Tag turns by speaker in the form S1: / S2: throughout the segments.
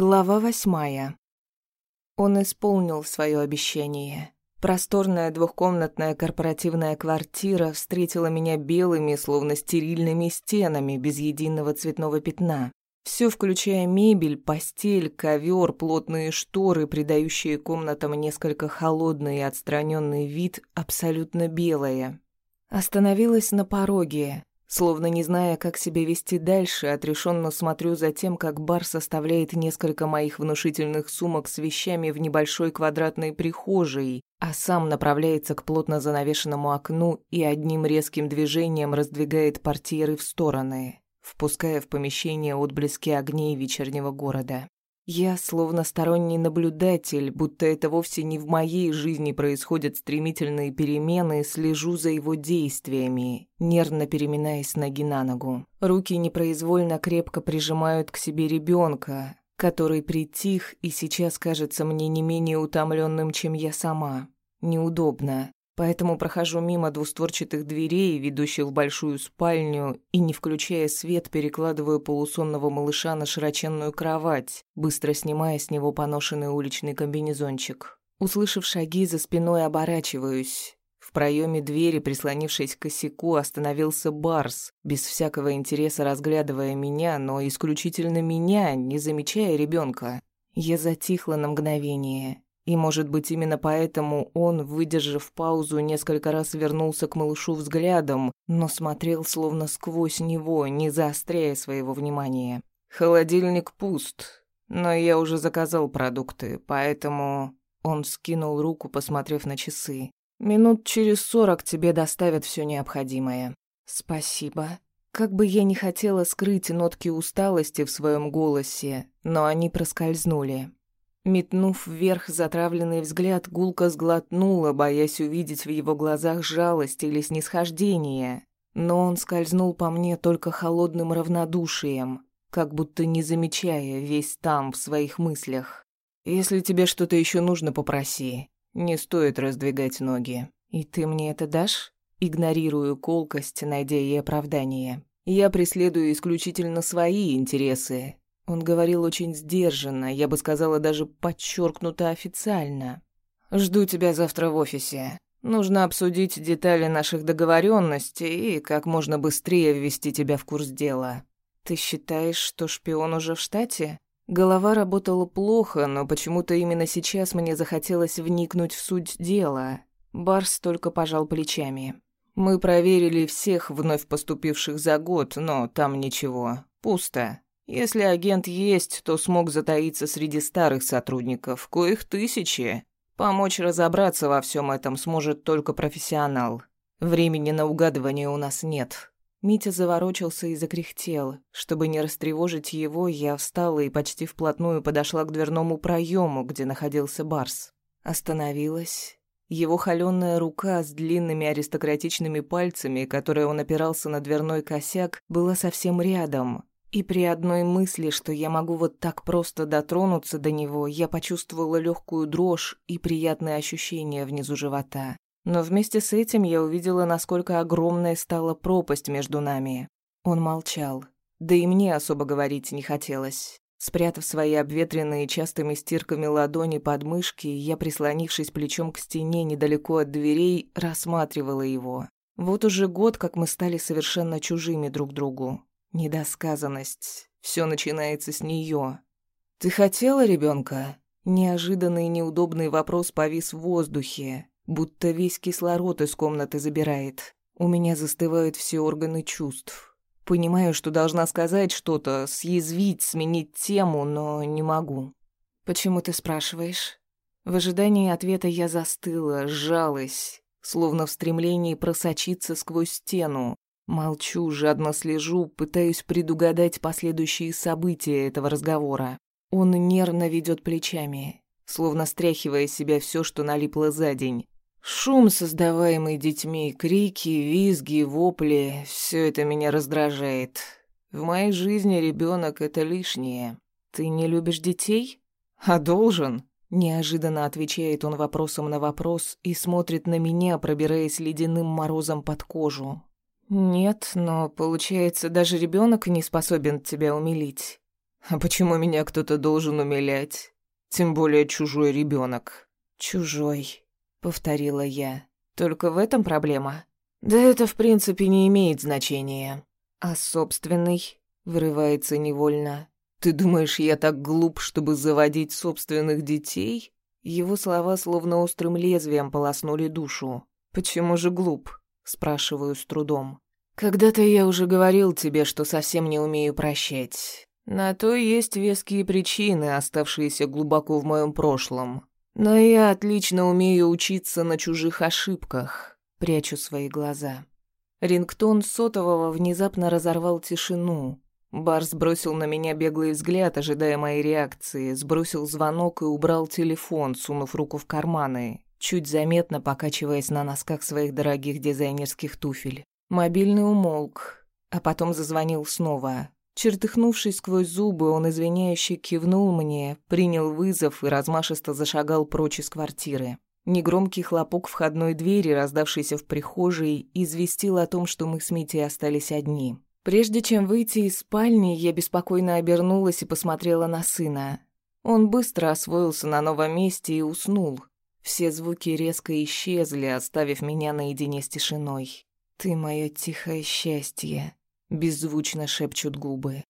S1: Глава восьмая. Он исполнил свое обещание. Просторная двухкомнатная корпоративная квартира встретила меня белыми, словно стерильными стенами, без единого цветного пятна. Все, включая мебель, постель, ковер, плотные шторы, придающие комнатам несколько холодный и отстраненный вид, абсолютно белое. Остановилась на пороге, Словно не зная, как себя вести дальше, отрешенно смотрю за тем, как бар составляет несколько моих внушительных сумок с вещами в небольшой квадратной прихожей, а сам направляется к плотно занавешенному окну и одним резким движением раздвигает портьеры в стороны, впуская в помещение отблески огней вечернего города. Я, словно сторонний наблюдатель, будто это вовсе не в моей жизни происходят стремительные перемены, слежу за его действиями, нервно переминаясь ноги на ногу. Руки непроизвольно крепко прижимают к себе ребенка, который притих и сейчас кажется мне не менее утомленным, чем я сама. Неудобно. Поэтому прохожу мимо двустворчатых дверей, ведущих в большую спальню, и, не включая свет, перекладываю полусонного малыша на широченную кровать, быстро снимая с него поношенный уличный комбинезончик. Услышав шаги за спиной, оборачиваюсь. В проеме двери, прислонившись к косяку, остановился Барс, без всякого интереса разглядывая меня, но исключительно меня, не замечая ребенка. Я затихла на мгновение, и, может быть, именно поэтому он, выдержав паузу, несколько раз вернулся к малышу взглядом, но смотрел словно сквозь него, не заостряя своего внимания. «Холодильник пуст, но я уже заказал продукты, поэтому...» Он скинул руку, посмотрев на часы. «Минут через сорок тебе доставят все необходимое». «Спасибо». Как бы я ни хотела скрыть нотки усталости в своем голосе, но они проскользнули. Метнув вверх затравленный взгляд, гулко сглотнула, боясь увидеть в его глазах жалость или снисхождение. Но он скользнул по мне только холодным равнодушием, как будто не замечая весь там в своих мыслях. «Если тебе что-то еще нужно, попроси. Не стоит раздвигать ноги. И ты мне это дашь?» Игнорирую колкость, найдя ей оправдание. «Я преследую исключительно свои интересы, он говорил очень сдержанно, я бы сказала, даже подчеркнуто официально. «Жду тебя завтра в офисе. Нужно обсудить детали наших договоренностей и как можно быстрее ввести тебя в курс дела. Ты считаешь, что шпион уже в штате?» Голова работала плохо, но почему-то именно сейчас мне захотелось вникнуть в суть дела. Барс только пожал плечами. «Мы проверили всех вновь поступивших за год, но там ничего. Пусто. Если агент есть, то смог затаиться среди старых сотрудников, коих тысячи. Помочь разобраться во всем этом сможет только профессионал. Времени на угадывание у нас нет. Митя заворочился и закряхтел. Чтобы не растревожить его, я встала и почти вплотную подошла к дверному проему, где находился Барс. Остановилась. Его холёная рука с длинными аристократичными пальцами, которой он опирался на дверной косяк, была совсем рядом, и при одной мысли, что я могу вот так просто дотронуться до него, я почувствовала легкую дрожь и приятное ощущение внизу живота. Но вместе с этим я увидела, насколько огромная стала пропасть между нами. Он молчал. Да и мне особо говорить не хотелось. Спрятав свои обветренные частыми стирками ладони под мышки, я, прислонившись плечом к стене недалеко от дверей, рассматривала его. Вот уже год, как мы стали совершенно чужими друг другу. Недосказанность. Все начинается с нее. «Ты хотела ребенка? Неожиданный и неудобный вопрос повис в воздухе, будто весь кислород из комнаты забирает. У меня застывают все органы чувств. Понимаю, что должна сказать что-то, съязвить, сменить тему, но не могу. «Почему ты спрашиваешь?» В ожидании ответа я застыла, сжалась, словно в стремлении просочиться сквозь стену, Молчу, жадно слежу, пытаюсь предугадать последующие события этого разговора. Он нервно ведет плечами, словно стряхивая из себя все, что налипло за день. Шум, создаваемый детьми, крики, визги, вопли — все это меня раздражает. В моей жизни ребенок это лишнее. Ты не любишь детей? А должен? Неожиданно отвечает он вопросом на вопрос и смотрит на меня, пробираясь ледяным морозом под кожу. «Нет, но, получается, даже ребенок не способен тебя умилить». А почему меня кто-то должен умилять? Тем более чужой ребенок. Чужой, повторила я. Только в этом проблема. Да это в принципе не имеет значения. А собственный вырывается невольно. Ты думаешь, я так глуп, чтобы заводить собственных детей? Его слова словно острым лезвием полоснули душу. Почему же глуп? Спрашиваю с трудом. Когда-то я уже говорил тебе, что совсем не умею прощать. На то есть веские причины, оставшиеся глубоко в моем прошлом. Но я отлично умею учиться на чужих ошибках. Прячу свои глаза. Рингтон сотового внезапно разорвал тишину. Барс бросил на меня беглый взгляд, ожидая моей реакции, сбросил звонок и убрал телефон, сунув руку в карманы, чуть заметно покачиваясь на носках своих дорогих дизайнерских туфель. Мобильный умолк, а потом зазвонил снова. Чертыхнувшись сквозь зубы, он извиняюще кивнул мне, принял вызов и размашисто зашагал прочь из квартиры. Негромкий хлопок входной двери, раздавшийся в прихожей, известил о том, что мы с Митей остались одни. Прежде чем выйти из спальни, я беспокойно обернулась и посмотрела на сына. Он быстро освоился на новом месте и уснул. Все звуки резко исчезли, оставив меня наедине с тишиной. «Ты мое тихое счастье», Беззвучно шепчут губы.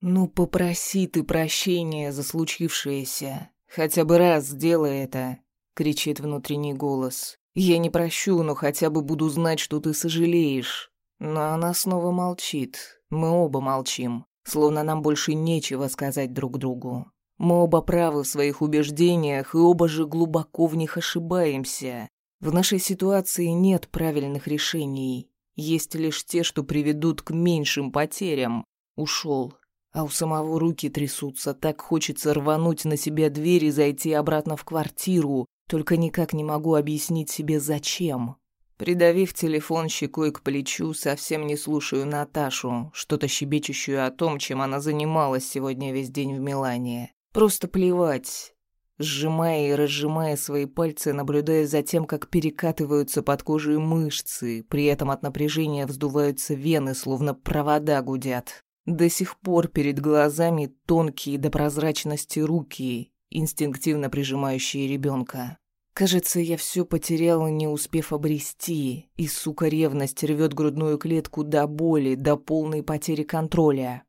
S1: «Ну, попроси ты прощения за случившееся. Хотя бы раз сделай это», — кричит внутренний голос. «Я не прощу, но хотя бы буду знать, что ты сожалеешь». Но она снова молчит. Мы оба молчим, словно нам больше нечего сказать друг другу. Мы оба правы в своих убеждениях и оба же глубоко в них ошибаемся. В нашей ситуации нет правильных решений. Есть лишь те, что приведут к меньшим потерям. Ушел. А у самого руки трясутся, так хочется рвануть на себя дверь и зайти обратно в квартиру, только никак не могу объяснить себе зачем. Придавив телефон щекой к плечу, совсем не слушаю Наташу, что-то щебечущую о том, чем она занималась сегодня весь день в Милане. Просто плевать сжимая и разжимая свои пальцы, наблюдая за тем, как перекатываются под кожей мышцы, при этом от напряжения вздуваются вены, словно провода гудят. До сих пор перед глазами тонкие до прозрачности руки, инстинктивно прижимающие ребенка. Кажется, я все потеряла, не успев обрести, и, сука, ревность рвет грудную клетку до боли, до полной потери контроля.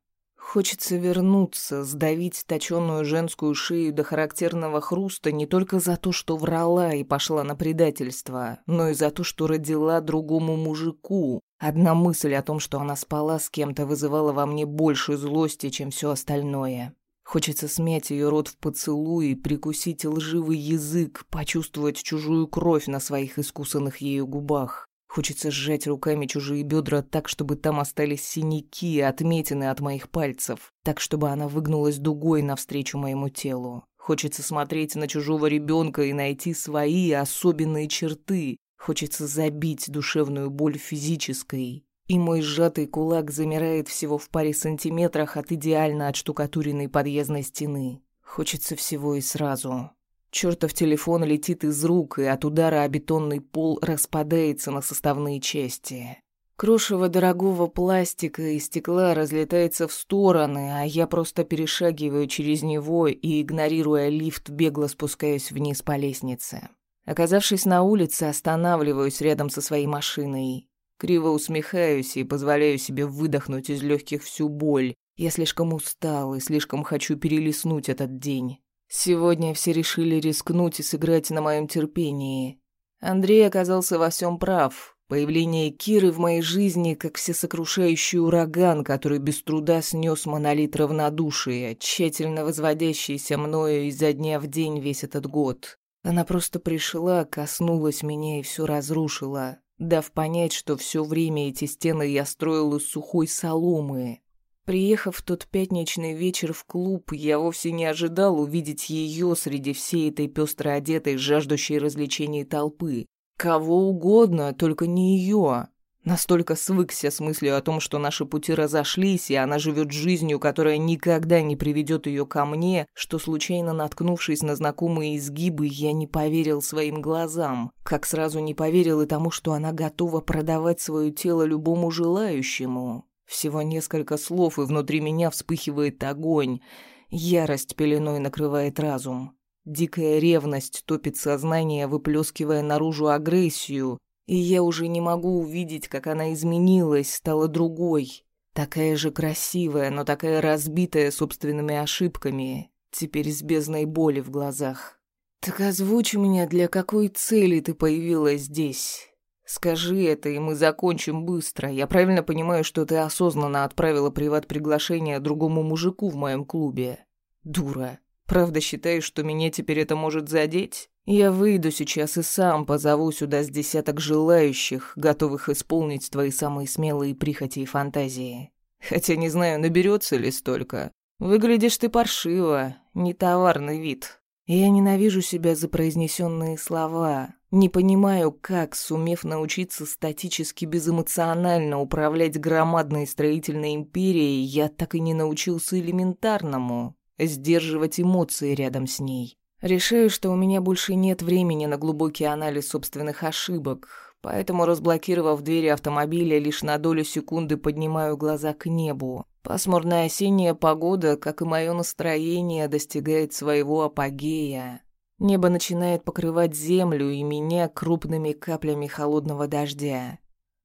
S1: Хочется вернуться, сдавить точенную женскую шею до характерного хруста не только за то, что врала и пошла на предательство, но и за то, что родила другому мужику. Одна мысль о том, что она спала с кем-то, вызывала во мне больше злости, чем все остальное. Хочется смять ее рот в поцелуй, прикусить лживый язык, почувствовать чужую кровь на своих искусанных ею губах. Хочется сжать руками чужие бедра так, чтобы там остались синяки, отметины от моих пальцев, так, чтобы она выгнулась дугой навстречу моему телу. Хочется смотреть на чужого ребенка и найти свои особенные черты. Хочется забить душевную боль физической. И мой сжатый кулак замирает всего в паре сантиметрах от идеально отштукатуренной подъездной стены. Хочется всего и сразу. Чертов телефон летит из рук, и от удара о бетонный пол распадается на составные части. Крошево дорогого пластика и стекла разлетается в стороны, а я просто перешагиваю через него и, игнорируя лифт, бегло спускаюсь вниз по лестнице. Оказавшись на улице, останавливаюсь рядом со своей машиной. Криво усмехаюсь и позволяю себе выдохнуть из легких всю боль. Я слишком устал и слишком хочу перелистнуть этот день. Сегодня все решили рискнуть и сыграть на моем терпении. Андрей оказался во всем прав. Появление Киры в моей жизни как всесокрушающий ураган, который без труда снес монолит равнодушия, тщательно возводящийся мною изо дня в день весь этот год. Она просто пришла, коснулась меня и все разрушила, дав понять, что все время эти стены я строил из сухой соломы, Приехав в тот пятничный вечер в клуб, я вовсе не ожидал увидеть ее среди всей этой пестро одетой, жаждущей развлечений толпы. Кого угодно, только не ее. Настолько свыкся с мыслью о том, что наши пути разошлись, и она живет жизнью, которая никогда не приведет ее ко мне, что, случайно наткнувшись на знакомые изгибы, я не поверил своим глазам, как сразу не поверил и тому, что она готова продавать свое тело любому желающему. Всего несколько слов, и внутри меня вспыхивает огонь. Ярость пеленой накрывает разум. Дикая ревность топит сознание, выплескивая наружу агрессию. И я уже не могу увидеть, как она изменилась, стала другой. Такая же красивая, но такая разбитая собственными ошибками. Теперь с бездной боли в глазах. «Так озвучь меня, для какой цели ты появилась здесь?» «Скажи это, и мы закончим быстро. Я правильно понимаю, что ты осознанно отправила приват-приглашение другому мужику в моем клубе?» «Дура. Правда считаешь, что меня теперь это может задеть? Я выйду сейчас и сам позову сюда с десяток желающих, готовых исполнить твои самые смелые прихоти и фантазии. Хотя не знаю, наберется ли столько. Выглядишь ты паршиво, не товарный вид. Я ненавижу себя за произнесенные слова. Не понимаю, как, сумев научиться статически безэмоционально управлять громадной строительной империей, я так и не научился элементарному сдерживать эмоции рядом с ней. Решаю, что у меня больше нет времени на глубокий анализ собственных ошибок, поэтому, разблокировав двери автомобиля, лишь на долю секунды поднимаю глаза к небу. Пасмурная осенняя погода, как и мое настроение, достигает своего апогея. Небо начинает покрывать землю и меня крупными каплями холодного дождя.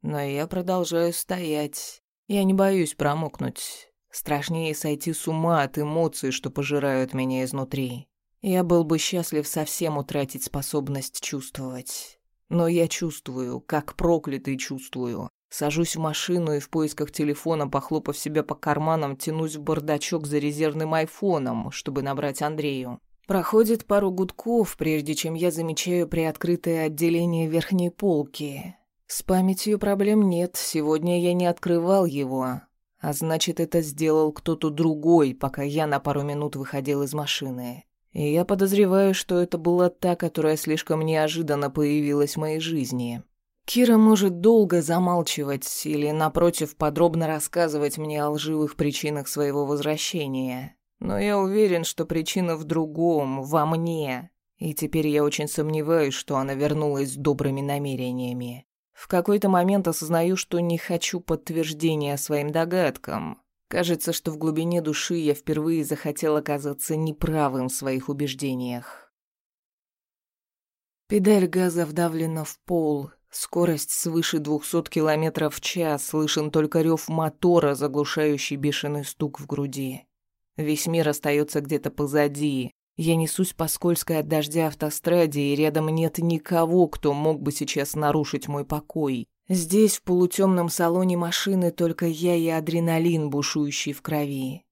S1: Но я продолжаю стоять. Я не боюсь промокнуть. Страшнее сойти с ума от эмоций, что пожирают меня изнутри. Я был бы счастлив совсем утратить способность чувствовать. Но я чувствую, как проклятый чувствую. Сажусь в машину и в поисках телефона, похлопав себя по карманам, тянусь в бардачок за резервным айфоном, чтобы набрать Андрею. Проходит пару гудков, прежде чем я замечаю приоткрытое отделение верхней полки. С памятью проблем нет, сегодня я не открывал его. А значит, это сделал кто-то другой, пока я на пару минут выходил из машины. И я подозреваю, что это была та, которая слишком неожиданно появилась в моей жизни. Кира может долго замалчивать или, напротив, подробно рассказывать мне о лживых причинах своего возвращения. Но я уверен, что причина в другом, во мне. И теперь я очень сомневаюсь, что она вернулась с добрыми намерениями. В какой-то момент осознаю, что не хочу подтверждения своим догадкам. Кажется, что в глубине души я впервые захотел оказаться неправым в своих убеждениях. Педаль газа вдавлена в пол, скорость свыше 200 км в час, слышен только рев мотора, заглушающий бешеный стук в груди. Весь мир остается где-то позади, я несусь по скользкой от дождя автостраде, и рядом нет никого, кто мог бы сейчас нарушить мой покой. Здесь, в полутемном салоне машины, только я и адреналин, бушующий в крови.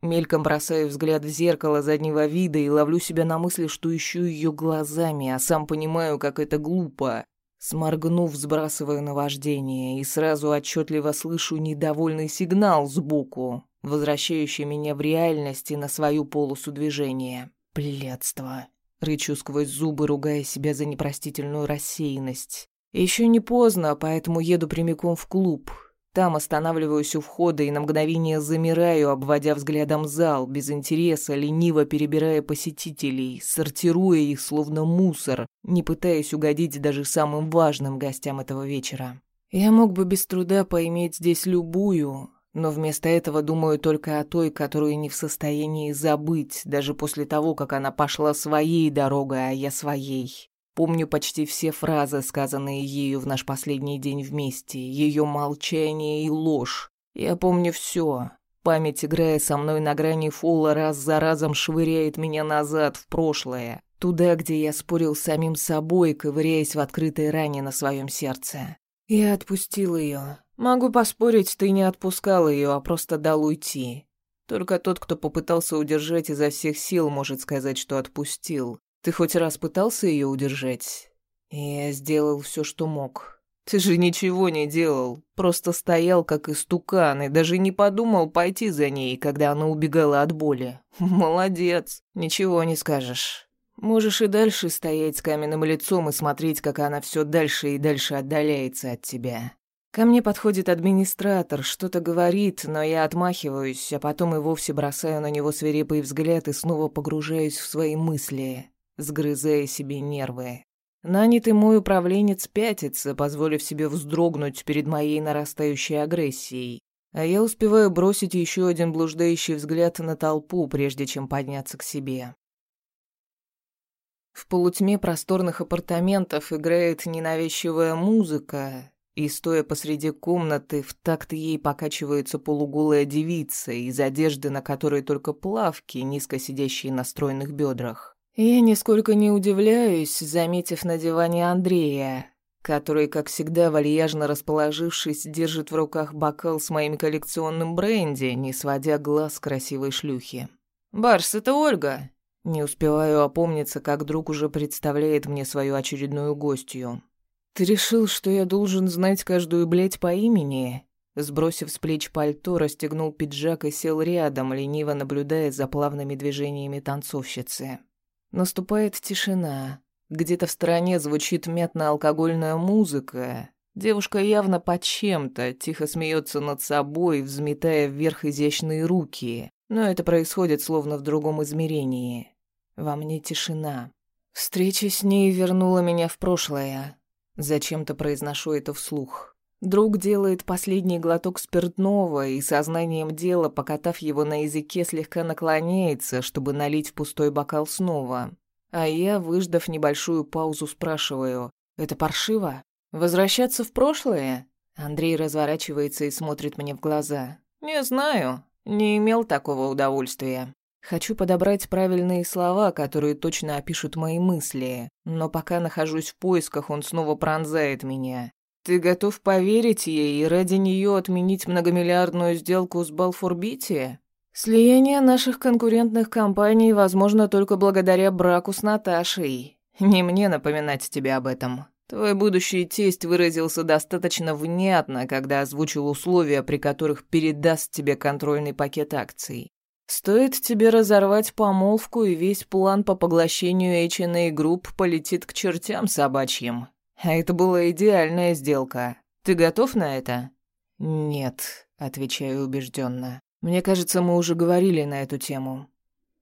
S1: Мельком бросаю взгляд в зеркало заднего вида и ловлю себя на мысли, что ищу ее глазами, а сам понимаю, как это глупо. Сморгнув, сбрасываю наваждение и сразу отчетливо слышу недовольный сигнал сбоку, возвращающий меня в реальность и на свою полосу движения. Блядство. Рычу сквозь зубы, ругая себя за непростительную рассеянность. Еще не поздно, поэтому еду прямиком в клуб. Там останавливаюсь у входа и на мгновение замираю, обводя взглядом зал, без интереса, лениво перебирая посетителей, сортируя их словно мусор, не пытаясь угодить даже самым важным гостям этого вечера. Я мог бы без труда поиметь здесь любую, но вместо этого думаю только о той, которую не в состоянии забыть, даже после того, как она пошла своей дорогой, а я своей. Помню почти все фразы, сказанные ею в наш последний день вместе, ее молчание и ложь. Я помню все. Память, играя со мной на грани фола, раз за разом швыряет меня назад, в прошлое. Туда, где я спорил с самим собой, ковыряясь в открытой ране на своем сердце. Я отпустил ее, Могу поспорить, ты не отпускал ее, а просто дал уйти. Только тот, кто попытался удержать изо всех сил, может сказать, что отпустил. Ты хоть раз пытался ее удержать? Я сделал все, что мог. Ты же ничего не делал, просто стоял как истукан и даже не подумал пойти за ней, когда она убегала от боли. Молодец, ничего не скажешь. Можешь и дальше стоять с каменным лицом и смотреть, как она все дальше и дальше отдаляется от тебя. Ко мне подходит администратор, что-то говорит, но я отмахиваюсь, а потом и вовсе бросаю на него свирепый взгляд и снова погружаюсь в свои мысли, сгрызая себе нервы. Нанятый мой управленец пятится, позволив себе вздрогнуть перед моей нарастающей агрессией. а я успеваю бросить еще один блуждающий взгляд на толпу, прежде чем подняться к себе. В полутьме просторных апартаментов играет ненавязчивая музыка, и, стоя посреди комнаты, в такт ей покачивается полуголая девица, из одежды на которой только плавки, низко сидящие на стройных бедрах. Я нисколько не удивляюсь, заметив на диване Андрея, который, как всегда, вальяжно расположившись, держит в руках бокал с моим коллекционным бренди, не сводя глаз с красивой шлюхи. «Барс, это Ольга!» Не успеваю опомниться, как друг уже представляет мне свою очередную гостью. «Ты решил, что я должен знать каждую блядь по имени?» Сбросив с плеч пальто, расстегнул пиджак и сел рядом, лениво наблюдая за плавными движениями танцовщицы. Наступает тишина. Где-то в стороне звучит мятно-алкогольная музыка. Девушка явно под чем-то, тихо смеется над собой, взметая вверх изящные руки. Но это происходит словно в другом измерении. Во мне тишина. Встреча с ней вернула меня в прошлое. Зачем-то произношу это вслух. Друг делает последний глоток спиртного и сознанием дела, покатав его на языке, слегка наклоняется, чтобы налить в пустой бокал снова. А я, выждав небольшую паузу, спрашиваю, «Это паршиво? Возвращаться в прошлое?» Андрей разворачивается и смотрит мне в глаза. «Не знаю. Не имел такого удовольствия. Хочу подобрать правильные слова, которые точно опишут мои мысли, но пока нахожусь в поисках, он снова пронзает меня. Ты готов поверить ей и ради нее отменить многомиллиардную сделку с Балфурбити? Слияние наших конкурентных компаний возможно только благодаря браку с Наташей. Не мне напоминать тебе об этом. Твой будущий тесть выразился достаточно внятно, когда озвучил условия, при которых передаст тебе контрольный пакет акций. Стоит тебе разорвать помолвку, и весь план по поглощению H&A Group полетит к чертям собачьим. А это была идеальная сделка. Ты готов на это? Нет, отвечаю убежденно. Мне кажется, мы уже говорили на эту тему.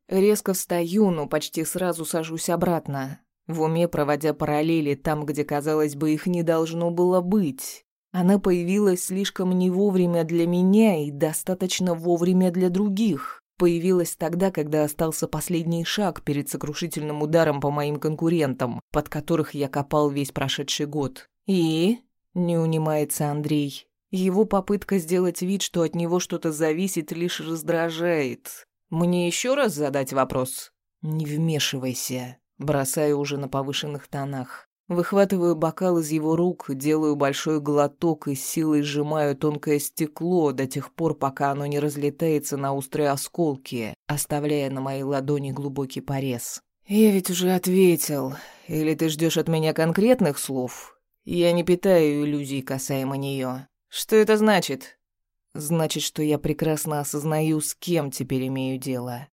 S1: Резко встаю, но почти сразу сажусь обратно, в уме проводя параллели там, где, казалось бы, их не должно было быть. Она появилась слишком не вовремя для меня и достаточно вовремя для других. Появилась тогда, когда остался последний шаг перед сокрушительным ударом по моим конкурентам, под которых я копал весь прошедший год. И... Не унимается Андрей. Его попытка сделать вид, что от него что-то зависит, лишь раздражает. Мне еще раз задать вопрос? Не вмешивайся. Бросаю уже на повышенных тонах. Выхватываю бокал из его рук, делаю большой глоток и силой сжимаю тонкое стекло до тех пор, пока оно не разлетается на острые осколки, оставляя на моей ладони глубокий порез. «Я ведь уже ответил. Или ты ждешь от меня конкретных слов? Я не питаю иллюзий касаемо нее. Что это значит?» «Значит, что я прекрасно осознаю, с кем теперь имею дело.